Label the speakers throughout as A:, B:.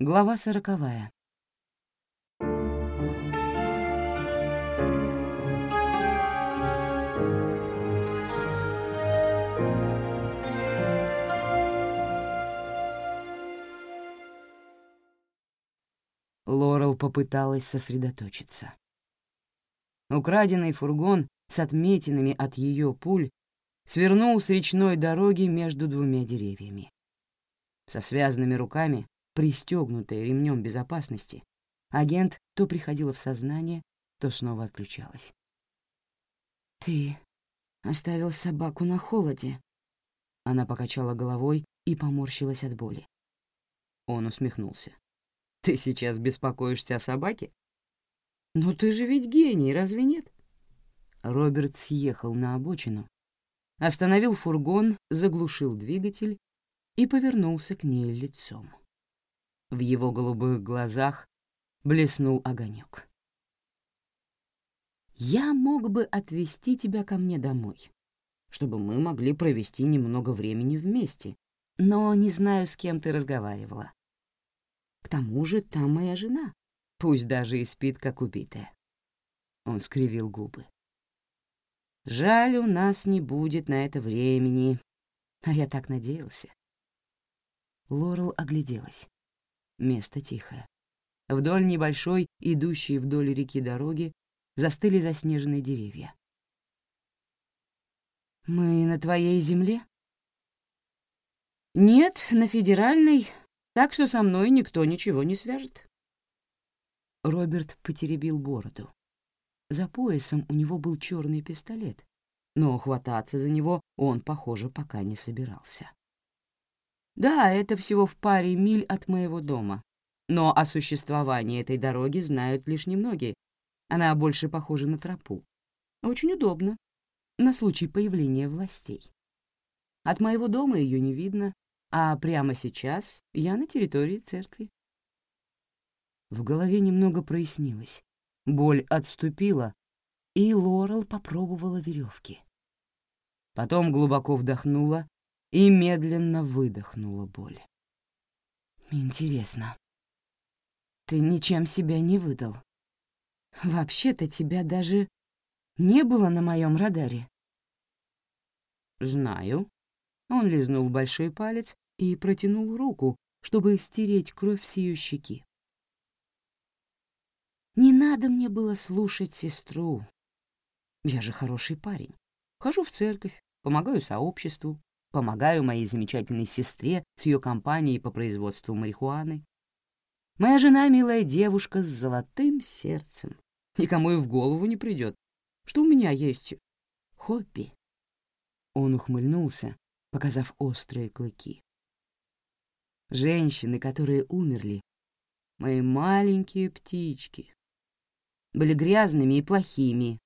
A: Глава сороковая. Лорел попыталась сосредоточиться. Украденный фургон с отметинами от ее пуль свернул с речной дороги между двумя деревьями. Со связанными руками, пристегнутая ремнем безопасности, агент то приходила в сознание, то снова отключалась. «Ты оставил собаку на холоде?» Она покачала головой и поморщилась от боли. Он усмехнулся. «Ты сейчас беспокоишься о собаке?» «Но ты же ведь гений, разве нет?» Роберт съехал на обочину, остановил фургон, заглушил двигатель и повернулся к ней лицом. В его голубых глазах блеснул огонек. «Я мог бы отвезти тебя ко мне домой, чтобы мы могли провести немного времени вместе, но не знаю, с кем ты разговаривала. К тому же там моя жена, пусть даже и спит, как убитая». Он скривил губы. «Жаль, у нас не будет на это времени, а я так надеялся». Лорел огляделась. Место тихое. Вдоль небольшой, идущей вдоль реки дороги, застыли заснеженные деревья. «Мы на твоей земле?» «Нет, на федеральной, так что со мной никто ничего не свяжет». Роберт потеребил бороду. За поясом у него был черный пистолет, но хвататься за него он, похоже, пока не собирался. Да, это всего в паре миль от моего дома. Но о существовании этой дороги знают лишь немногие. Она больше похожа на тропу. Очень удобно. На случай появления властей. От моего дома ее не видно, а прямо сейчас я на территории церкви. В голове немного прояснилось. Боль отступила, и Лорел попробовала веревки. Потом глубоко вдохнула и медленно выдохнула боль. «Интересно, ты ничем себя не выдал? Вообще-то тебя даже не было на моем радаре». «Знаю». Он лизнул большой палец и протянул руку, чтобы стереть кровь с ее щеки. «Не надо мне было слушать сестру. Я же хороший парень. Хожу в церковь, помогаю сообществу, Помогаю моей замечательной сестре с ее компанией по производству марихуаны. Моя жена — милая девушка с золотым сердцем. Никому и в голову не придет, что у меня есть хобби. Он ухмыльнулся, показав острые клыки. Женщины, которые умерли, мои маленькие птички, были грязными и плохими,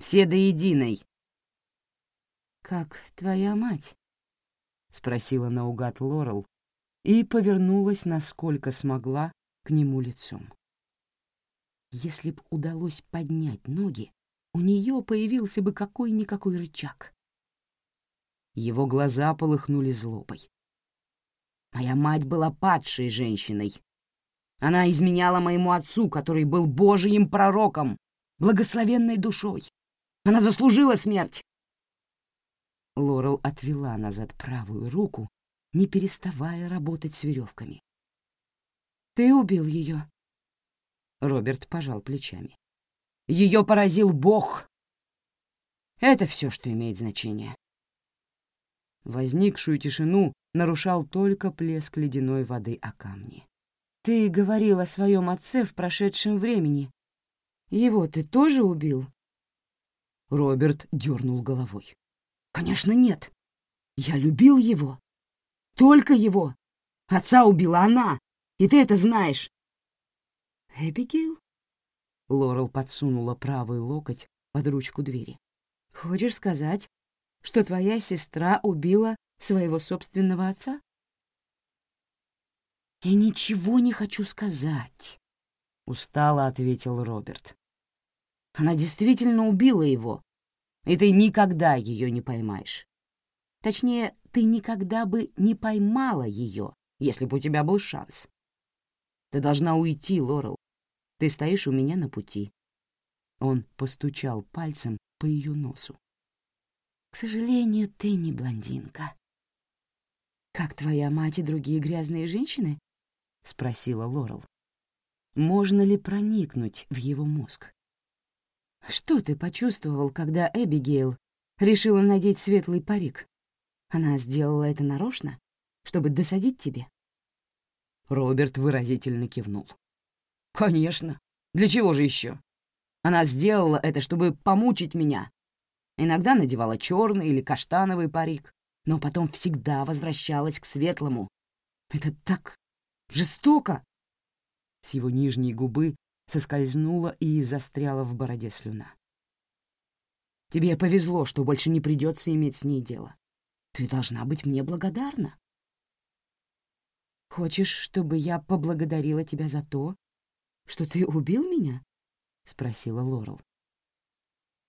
A: все до единой. «Как твоя мать?» — спросила наугад Лорел и повернулась, насколько смогла, к нему лицом. Если б удалось поднять ноги, у нее появился бы какой-никакой рычаг. Его глаза полыхнули злобой. Моя мать была падшей женщиной. Она изменяла моему отцу, который был божьим пророком, благословенной душой. Она заслужила смерть. Лорел отвела назад правую руку, не переставая работать с веревками. «Ты убил ее?» Роберт пожал плечами. «Ее поразил Бог!» «Это все, что имеет значение». Возникшую тишину нарушал только плеск ледяной воды о камни. «Ты говорил о своем отце в прошедшем времени. Его ты тоже убил?» Роберт дернул головой. Конечно, нет. Я любил его. Только его. Отца убила она, и ты это знаешь. Эбигейл? Лорел подсунула правый локоть под ручку двери. Хочешь сказать, что твоя сестра убила своего собственного отца? Я ничего не хочу сказать, устало ответил Роберт. Она действительно убила его, и ты никогда ее не поймаешь. Точнее, ты никогда бы не поймала ее, если бы у тебя был шанс. Ты должна уйти, Лорел. Ты стоишь у меня на пути». Он постучал пальцем по ее носу. «К сожалению, ты не блондинка». «Как твоя мать и другие грязные женщины?» — спросила Лорел. «Можно ли проникнуть в его мозг?» «Что ты почувствовал, когда Эбигейл решила надеть светлый парик? Она сделала это нарочно, чтобы досадить тебе?»
B: Роберт выразительно кивнул. «Конечно. Для чего же еще? Она сделала это, чтобы помучить меня. Иногда надевала черный или каштановый парик, но потом всегда возвращалась к светлому. Это так жестоко!» С его нижней губы соскользнула и застряла в бороде слюна. «Тебе повезло, что больше не придется иметь с ней дело. Ты должна быть мне благодарна».
A: «Хочешь, чтобы я поблагодарила тебя за то, что ты убил меня?» — спросила Лорел.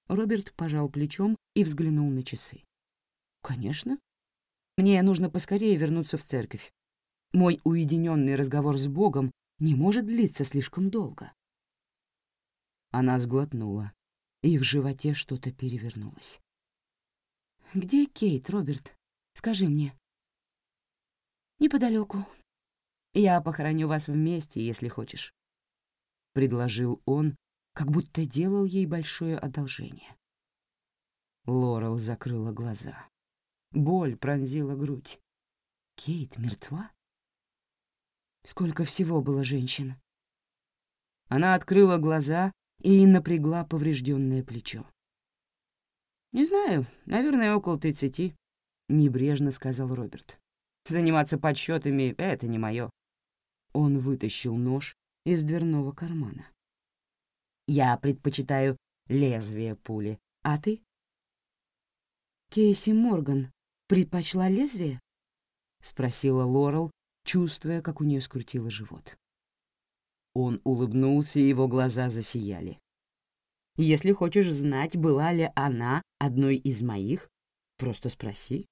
A: Роберт пожал плечом и взглянул на часы. «Конечно. Мне нужно поскорее вернуться в церковь. Мой уединенный разговор с Богом не может длиться слишком долго». Она сглотнула, и в животе что-то перевернулось. «Где Кейт, Роберт? Скажи мне». «Неподалеку. Я похороню вас вместе, если хочешь», — предложил он, как будто делал ей большое одолжение. Лорел закрыла глаза. Боль пронзила грудь. Кейт мертва? Сколько всего было женщин? Она открыла глаза и напрягла поврежденное плечо. «Не знаю, наверное, около тридцати», — небрежно сказал Роберт. «Заниматься подсчетами — это не мое. Он вытащил нож из дверного кармана. «Я предпочитаю лезвие пули, а ты?» «Кейси Морган предпочла лезвие?» — спросила Лорел, чувствуя, как у нее скрутило живот. Он улыбнулся, и его глаза засияли. «Если хочешь знать, была ли она одной из моих, просто спроси».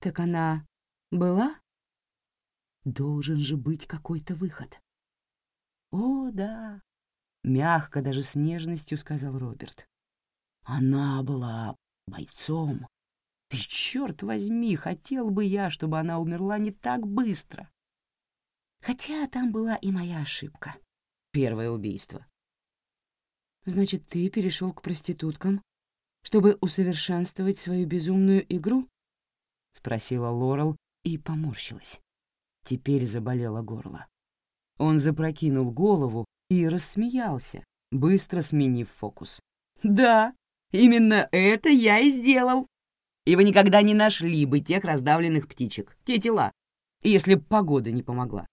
A: «Так она была?» Должен же быть какой-то выход. «О, да», — мягко, даже с нежностью сказал Роберт. «Она была бойцом. И, черт возьми, хотел бы я, чтобы она умерла не так быстро. Хотя там была и моя ошибка. Первое убийство. Значит, ты перешел к проституткам, чтобы усовершенствовать свою безумную игру? — спросила Лорел и поморщилась. Теперь заболело горло. Он запрокинул голову и рассмеялся, быстро сменив фокус. «Да, именно это я и сделал. И вы никогда не нашли бы тех раздавленных птичек, те тела, если б погода не помогла».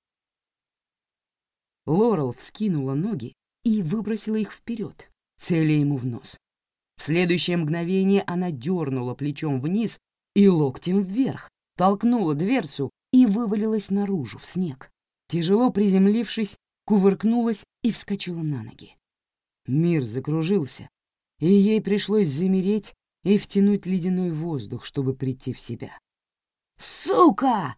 A: Лорел вскинула ноги и выбросила их вперед, целя ему в нос. В следующее мгновение она дернула плечом вниз и локтем вверх, толкнула дверцу и вывалилась наружу, в снег. Тяжело приземлившись, кувыркнулась и вскочила на ноги. Мир закружился, и ей пришлось замереть и втянуть ледяной воздух, чтобы прийти в себя. «Сука!»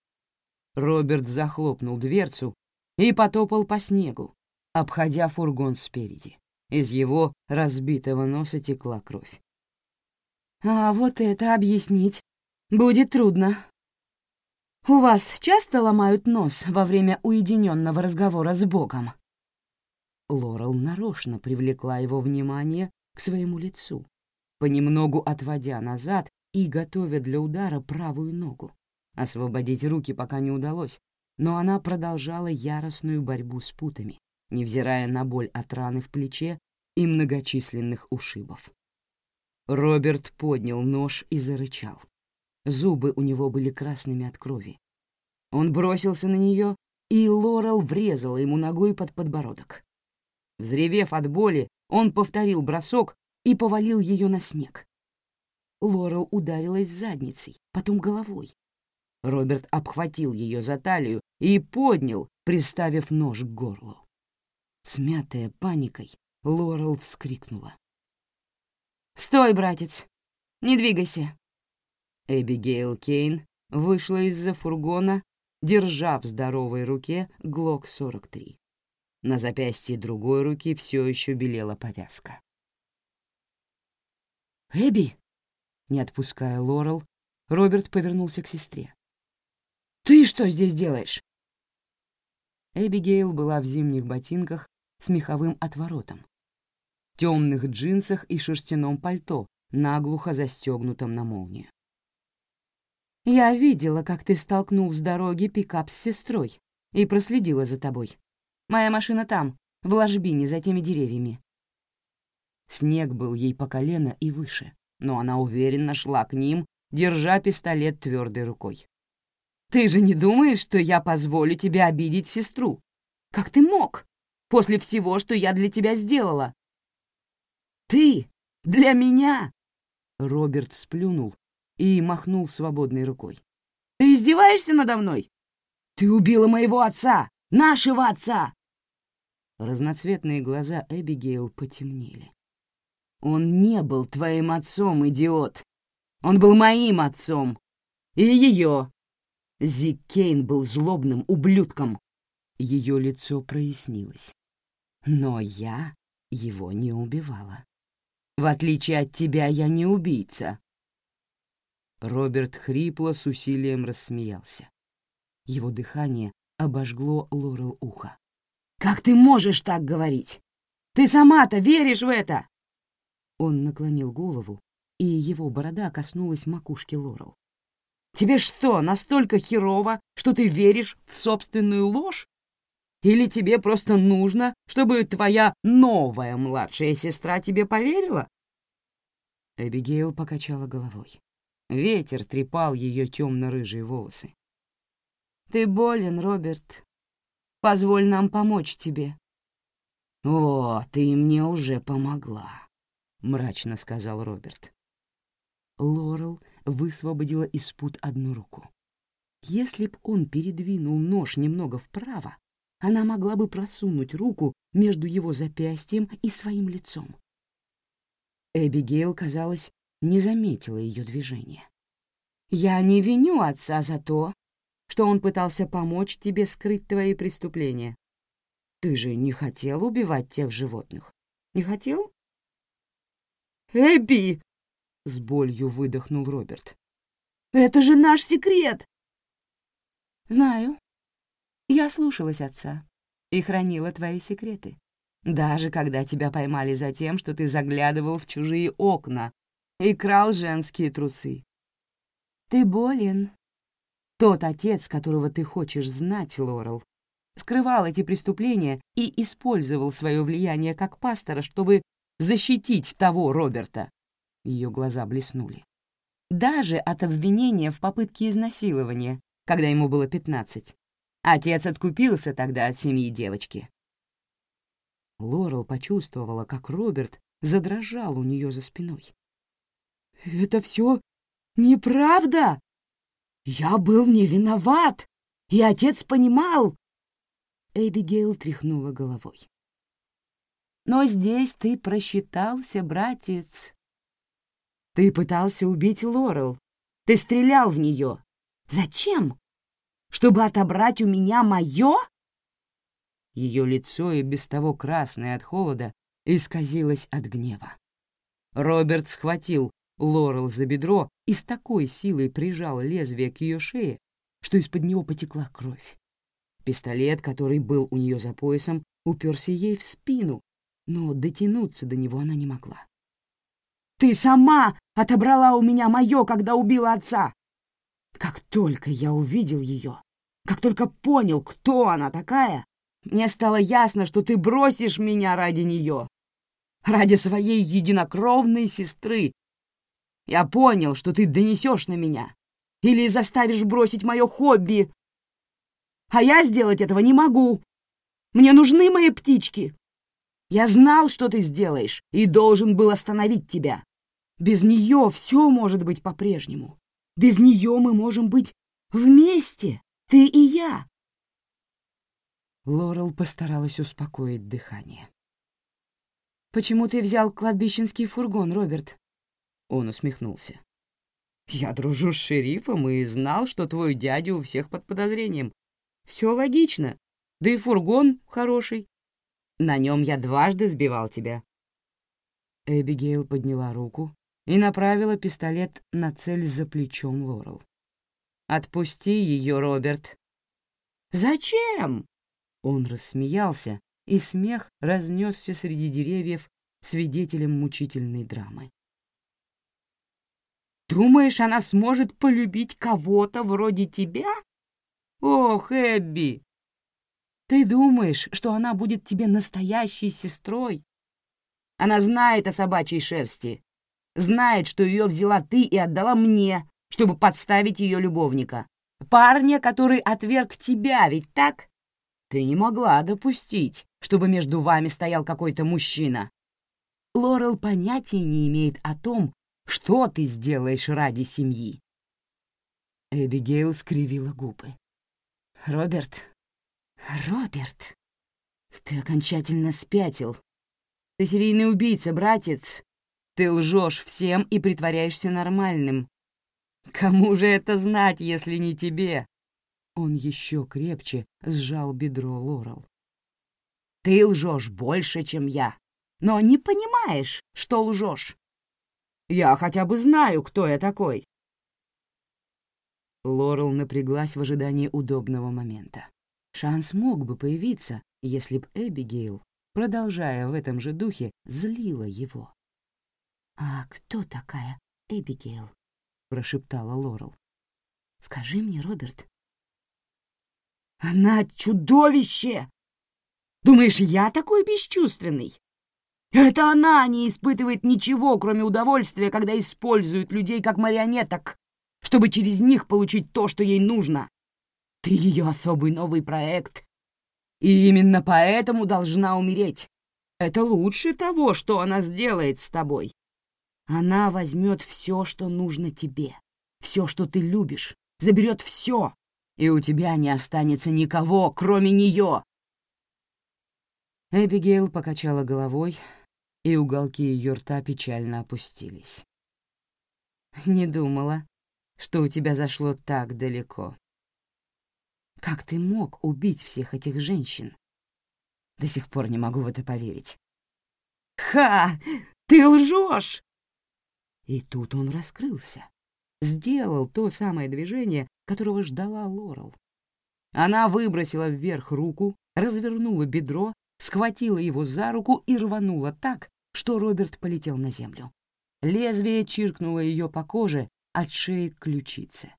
A: Роберт захлопнул дверцу и потопал по снегу, обходя фургон спереди. Из его разбитого носа текла кровь. «А вот это объяснить будет трудно», у вас часто ломают нос во время уединенного разговора с Богом?» Лорел нарочно привлекла его внимание к своему лицу, понемногу отводя назад и готовя для удара правую ногу. Освободить руки пока не удалось, но она продолжала яростную борьбу с путами, невзирая на боль от раны в плече и многочисленных ушибов. Роберт поднял нож и зарычал. Зубы у него были красными от крови. Он бросился на нее, и Лорел врезала ему ногой под подбородок. Взревев от боли, он повторил бросок и повалил ее на снег. Лорел ударилась задницей, потом головой. Роберт обхватил ее за талию и поднял, приставив нож к горлу. Смятая паникой, Лорел вскрикнула. «Стой, братец! Не двигайся!» Эбигейл Кейн вышла из-за фургона
B: держа в здоровой руке ГЛОК-43. На запястье другой руки все еще белела повязка. «Эбби!» Не отпуская Лорел, Роберт повернулся к сестре. «Ты что здесь делаешь?» Эбигейл была в зимних ботинках с меховым отворотом, темных джинсах и шерстяном пальто, наглухо застегнутом на молнию. «Я видела, как ты столкнул с дороги пикап с сестрой и проследила за тобой. Моя машина там, в ложбине за теми деревьями». Снег был ей по колено и выше, но она уверенно шла к ним, держа пистолет твердой рукой. «Ты же не думаешь, что я позволю тебе обидеть сестру? Как ты мог? После всего, что я для тебя сделала?» «Ты для меня!» Роберт сплюнул и махнул свободной рукой. «Ты издеваешься надо мной? Ты убила моего отца, нашего отца!» Разноцветные глаза Эбигейл потемнели. «Он не был твоим отцом, идиот! Он был моим отцом! И ее!» Зик Кейн был злобным ублюдком. Ее лицо прояснилось. Но я его не убивала. В отличие от тебя, я не убийца. Роберт хрипло с усилием рассмеялся. Его дыхание обожгло Лорел ухо. «Как ты можешь так говорить? Ты сама-то веришь в это?» Он наклонил голову, и его борода коснулась макушки Лорел. «Тебе что, настолько херово, что ты веришь в собственную ложь? Или тебе просто нужно, чтобы твоя новая младшая сестра тебе поверила?» Эбигейл покачала головой. Ветер трепал ее темно-рыжие волосы. «Ты болен, Роберт. Позволь нам помочь тебе». «О, ты мне уже помогла», — мрачно сказал Роберт. Лорел высвободила из пут одну руку. Если б он передвинул нож немного вправо, она могла бы просунуть руку между его запястьем и своим лицом. Эбигейл, казалось, не заметила ее движения. «Я не виню отца за то, что он пытался помочь тебе скрыть твои преступления. Ты же не хотел убивать тех животных? Не хотел?» «Эбби!» — с болью выдохнул Роберт. «Это же наш секрет!» «Знаю. Я слушалась отца и хранила твои секреты. Даже когда тебя поймали за тем, что ты заглядывал в чужие окна и крал женские трусы. Ты болен. Тот отец, которого ты хочешь знать, Лорел, скрывал эти преступления и использовал свое влияние как пастора, чтобы защитить того Роберта. Ее глаза блеснули. Даже от обвинения в попытке изнасилования, когда ему было пятнадцать. Отец откупился тогда от семьи девочки. Лорел почувствовала, как Роберт задрожал у нее за спиной. «Это все неправда! Я был не виноват, и отец понимал!» Эбигейл тряхнула головой. «Но здесь ты просчитался, братец. Ты пытался убить Лорел. Ты стрелял в нее. Зачем? Чтобы отобрать у меня мое?» Ее лицо, и без того красное от холода, исказилось от гнева. Роберт схватил Лорел за бедро и с такой силой прижал лезвие к ее шее, что из-под него потекла кровь. Пистолет, который был у нее за поясом, уперся ей в спину, но дотянуться до него она не могла. «Ты сама отобрала у меня мое, когда убила отца!» Как только я увидел ее, как только понял, кто она такая, мне стало ясно, что ты бросишь меня ради нее, ради своей единокровной сестры. Я понял, что ты донесешь на меня или заставишь бросить мое хобби. А я сделать этого не могу. Мне нужны мои птички. Я знал, что ты сделаешь, и должен был остановить тебя. Без нее все может быть по-прежнему. Без нее мы можем быть вместе, ты и я. Лорел постаралась успокоить дыхание. «Почему ты взял кладбищенский фургон, Роберт?» Он усмехнулся. Я дружу с шерифом и знал, что твой дядя у всех под подозрением. Все логично. Да и фургон хороший. На нем я дважды сбивал тебя». Эбигейл подняла руку и направила пистолет на цель за плечом Лорел. «Отпусти ее, Роберт». «Зачем?» Он рассмеялся, и смех разнесся среди деревьев свидетелем мучительной драмы. «Думаешь, она сможет полюбить кого-то вроде тебя? Ох, Эбби! Ты думаешь, что она будет тебе настоящей сестрой? Она знает о собачьей шерсти, знает, что ее взяла ты и отдала мне, чтобы подставить ее любовника. Парня, который отверг тебя, ведь так? Ты не могла допустить, чтобы между вами стоял какой-то мужчина. Лорел понятия не имеет о том, что ты сделаешь ради семьи. Эбигейл скривила губы. «Роберт, Роберт, ты окончательно спятил. Ты серийный убийца, братец. Ты лжешь всем и притворяешься нормальным. Кому же это знать, если не тебе?» Он еще крепче сжал бедро Лорел. «Ты лжешь больше, чем я, но не понимаешь, что лжешь. Я хотя бы знаю, кто я такой». Лорел напряглась в ожидании удобного момента. Шанс мог бы появиться, если б Эбигейл, продолжая в этом же духе, злила его. «А кто такая Эбигейл?» — прошептала Лорел. «Скажи мне, Роберт». «Она чудовище! Думаешь, я такой бесчувственный? Это она не испытывает ничего, кроме удовольствия, когда использует людей как марионеток, чтобы через них получить то, что ей нужно. Ты ее особый новый проект. И именно поэтому должна умереть. Это лучше того, что она сделает с тобой. Она возьмет все, что нужно тебе, все, что ты любишь, заберет все, и у тебя не останется никого, кроме нее. Эбигейл покачала головой, и уголки ее рта печально опустились. «Не думала, что у тебя зашло так далеко. Как ты мог убить всех этих женщин? До сих пор не могу в это поверить». «Ха! Ты лжешь!» И тут он раскрылся, сделал то самое движение, которого ждала Лорел. Она выбросила вверх руку, развернула бедро схватила его за руку и рванула так, что Роберт полетел на землю. Лезвие чиркнуло ее по коже от шеи к ключице.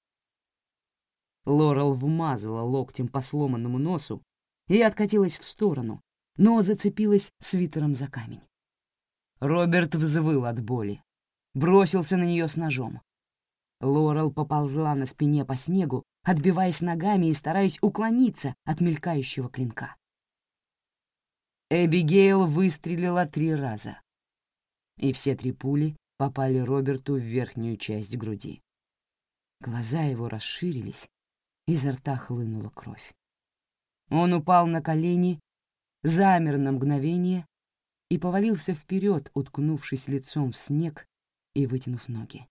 B: Лорел вмазала локтем по сломанному носу и откатилась в сторону, но зацепилась свитером за камень. Роберт взвыл от боли, бросился на нее с ножом. Лорел поползла на спине по снегу, отбиваясь ногами и стараясь уклониться от мелькающего клинка. Эбигейл выстрелила три раза, и все три пули попали Роберту в верхнюю часть груди. Глаза его расширились, изо рта хлынула кровь. Он упал на колени, замер на мгновение и повалился вперед, уткнувшись лицом в снег и вытянув ноги.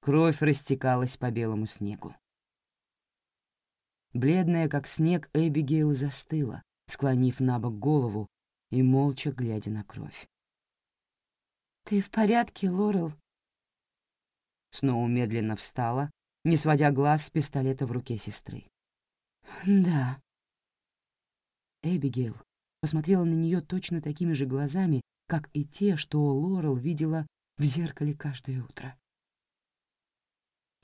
B: Кровь растекалась по белому снегу. Бледная, как снег, Эбигейл застыла, склонив на бок голову и молча глядя на кровь. «Ты в порядке, Лорел?» Сноу медленно встала, не сводя глаз с пистолета в руке сестры. «Да». Эбигейл посмотрела на нее точно такими же глазами, как и те, что Лорел видела в зеркале каждое утро.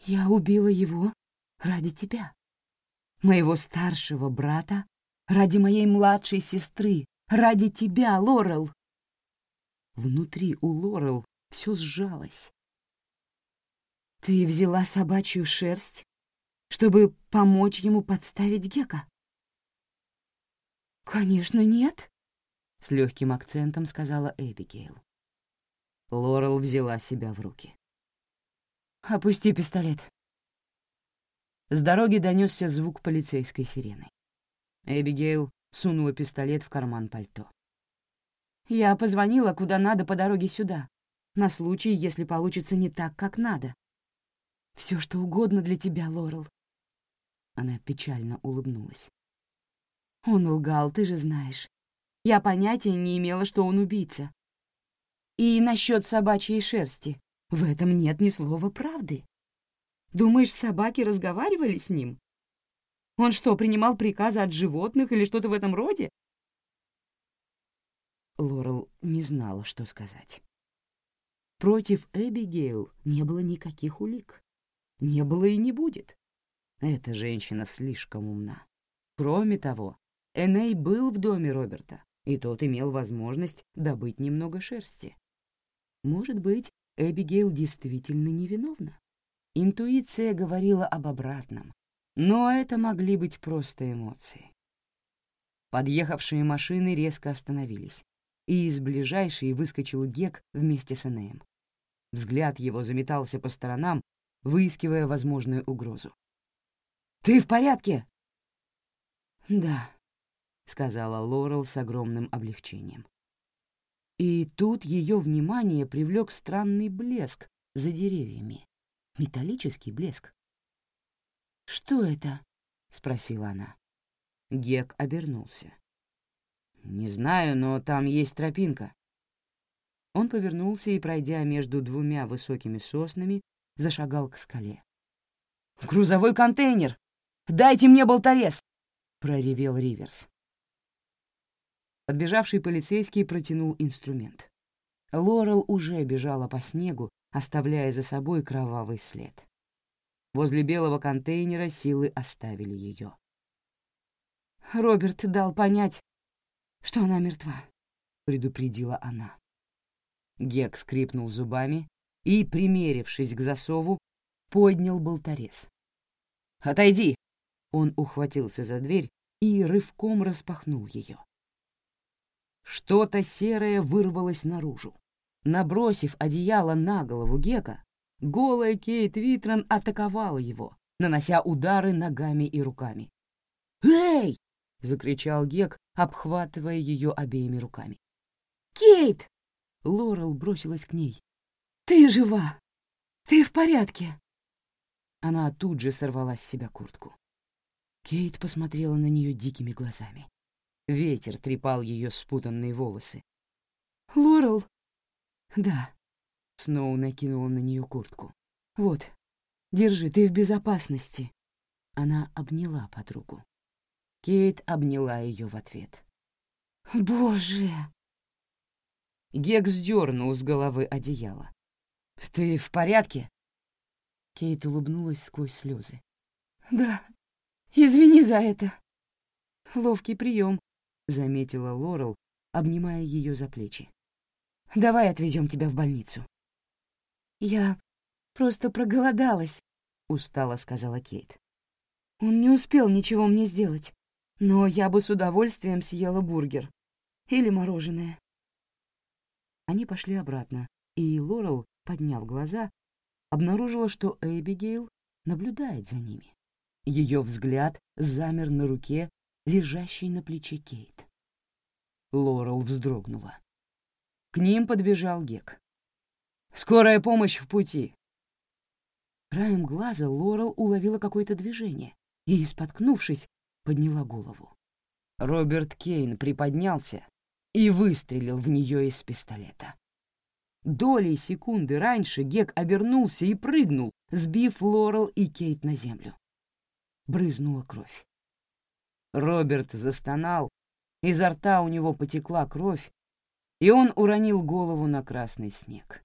B: «Я убила его ради тебя, моего старшего брата Ради моей младшей сестры, ради тебя, Лорел. Внутри у Лорел все сжалось. Ты взяла собачью шерсть, чтобы помочь ему подставить Гека? Конечно, нет, — с легким акцентом сказала Эбигейл. Лорел взяла себя в руки. «Опусти пистолет». С дороги донесся звук полицейской сирены. Эбигейл сунула пистолет в карман пальто. «Я позвонила куда надо по дороге сюда, на случай, если получится не так, как надо.
A: Все, что угодно для тебя, Лорел. Она печально улыбнулась. Он лгал, ты же знаешь. Я понятия не имела, что он убийца. И насчет собачьей шерсти. В этом нет ни слова правды. Думаешь, собаки разговаривали с ним? Он что, принимал приказы от животных или что-то в этом роде? Лорел не знала, что сказать. Против Эбигейл не было никаких улик. Не было и не будет. Эта женщина слишком умна. Кроме того, Эней был в доме Роберта, и тот имел возможность добыть немного шерсти. Может быть, Эбигейл действительно невиновна? Интуиция говорила об обратном, но это могли быть просто эмоции. Подъехавшие машины резко остановились, и из ближайшей выскочил Гек вместе с Энеем. Взгляд его заметался по сторонам, выискивая возможную угрозу. «Ты в порядке?» «Да», — сказала Лорел с огромным облегчением. И тут ее внимание привлек странный блеск за деревьями. Металлический блеск. «Что это?» — спросила она. Гек обернулся. «Не знаю, но там есть тропинка». Он повернулся и, пройдя между двумя высокими соснами, зашагал к скале. «Грузовой контейнер! Дайте мне болторез!» — проревел Риверс. Подбежавший полицейский протянул инструмент. Лорел уже бежала по снегу, оставляя за собой кровавый след. Возле белого контейнера силы оставили ее. «Роберт дал понять, что она мертва», — предупредила она. Гек скрипнул зубами и, примерившись к засову, поднял болторез. «Отойди!» Он ухватился за дверь и рывком распахнул ее. Что-то серое вырвалось наружу. Набросив одеяло на голову Гека, голая Кейт Витрон атаковала его, нанося удары ногами и руками. «Эй!» — закричал Гек, обхватывая ее обеими руками. «Кейт!» — Лорел бросилась к ней. «Ты жива! Ты в порядке!» Она тут же сорвала с себя куртку. Кейт посмотрела на нее дикими глазами. Ветер трепал ее спутанные волосы. «Лорел?» «Да». Сноу накинула на нее куртку. «Вот, держи, ты в безопасности». Она обняла подругу. Кейт обняла ее в ответ. «Боже!» Гек сдернул с головы одеяло. «Ты в порядке?» Кейт улыбнулась сквозь слезы. «Да, извини за это». «Ловкий прием», — заметила Лорел, обнимая ее за плечи. «Давай отвезем тебя в больницу». «Я просто проголодалась», — устало сказала Кейт. «Он не успел ничего мне сделать но я бы с удовольствием съела бургер или мороженое. Они пошли обратно, и Лорел, подняв глаза, обнаружила, что Эбигейл наблюдает за ними. Ее взгляд замер на руке, лежащей на плече Кейт. Лорел вздрогнула. К ним подбежал Гек. «Скорая помощь в пути!» Краем глаза Лорел уловила какое-то движение и, споткнувшись, подняла голову. Роберт Кейн приподнялся и выстрелил в нее из пистолета. Долей секунды раньше Гек обернулся и прыгнул, сбив Лорел и Кейт на землю. Брызнула кровь. Роберт застонал, изо рта у него потекла кровь, и он уронил голову на красный снег.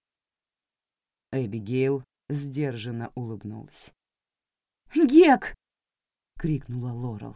A: Эбигейл сдержанно улыбнулась. «Гек!» — крикнула Лорел.